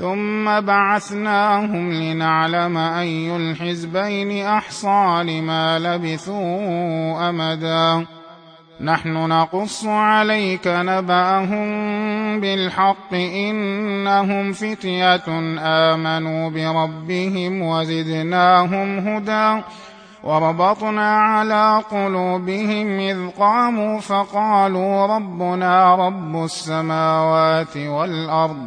ثم بعثناهم لنعلم أي الحزبين أحصى لما لبثوا أمدا نحن نقص عليك نبأهم بالحق إنهم فتية آمنوا بربهم وزدناهم هدى وربطنا على قلوبهم إذ قاموا فقالوا ربنا رب السماوات والأرض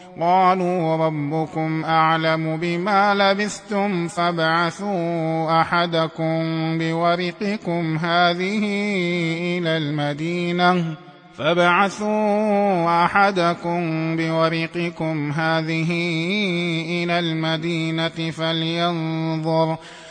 قالوا ربكم أعلم بما لبثتم فابعثوا أحدكم بورقكم هذه إلى المدينة. فابعثوا أحدكم بورقكم هذه إلى المدينة فلينظر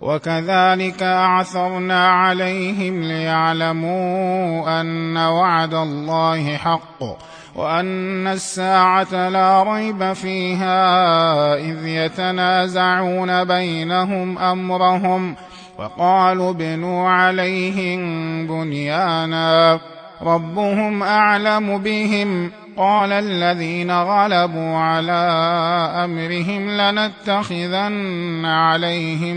وكذلك أعثرنا عليهم ليعلموا أن وعد الله حق وأن الساعة لا ريب فيها إذ يتنازعون بينهم أمرهم وقالوا ابنوا عليهم بنيانا ربهم أعلم بهم قال الذين غلبوا على أمرهم لنتخذن عليهم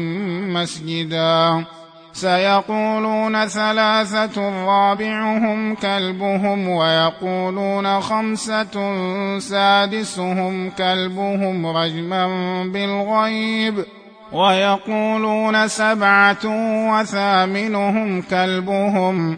مسجدا. سيقولون ثلاثة رابعهم كلبهم ويقولون خمسة سادسهم كلبهم رجما بالغيب. ويقولون سبعة وثامنهم كلبهم.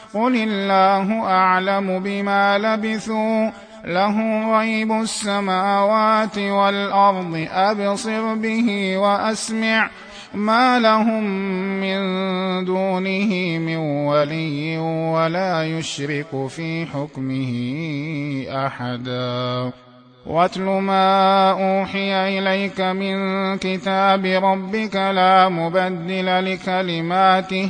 قل الله أعلم بما لبثوا له غيب السماوات والأرض أبصر به وأسمع ما لهم من دونه من ولي ولا يشرك في حكمه أحدا واتل ما أوحي إليك من كتاب ربك لا مبدل لكلماته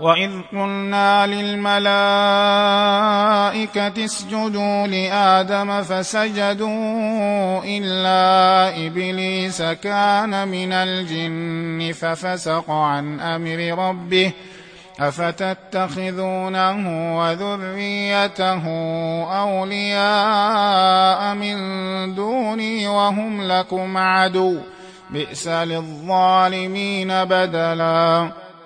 وإذ قلنا للملائكة اسجدوا لآدم فسجدوا إلا إبليس كان من الجن ففسق عن أمر ربه أفتتخذونه وذريته أولياء من دوني وهم لكم عدو بئس للظالمين بدلاً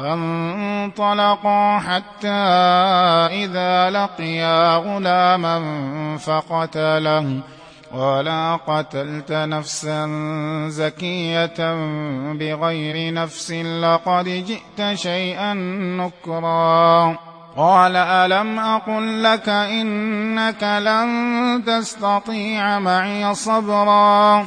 فانطلقا حتى إذا لقيا غلاما فقتله ولا قتلت نفسا زكية بغير نفس لقد جئت شيئا نكرا. قال ألم أقل لك إنك لن تستطيع معي صبرا؟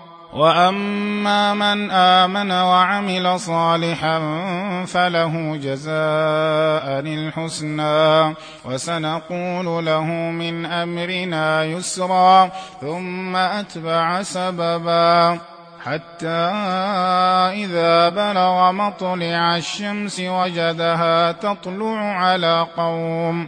وأما من آمن وعمل صالحا فله جزاء الحسنى وسنقول له من أمرنا يسرا ثم أتبع سببا حتى إذا بلغ مطلع الشمس وجدها تطلع على قوم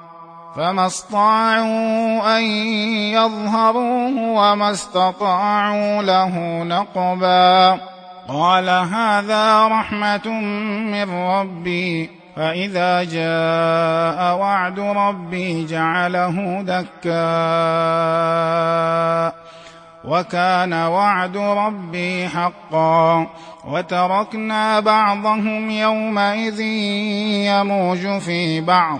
فما استطاعوا أن يظهروه وما استطاعوا له نقبا. قال هذا رحمة من ربي. فإذا جاء وعد ربي جعله دكا. وكان وعد ربي حقا. وتركنا بعضهم يومئذ يموج في بعض.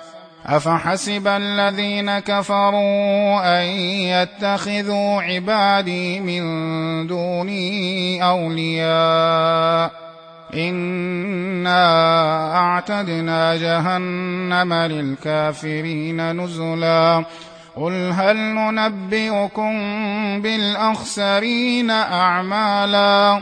افحسب الذين كفروا ان يتخذوا عبادي من دوني اولياء انا اعتدنا جهنم للكافرين نزلا قل هل ننبئكم بالاخسرين اعمالا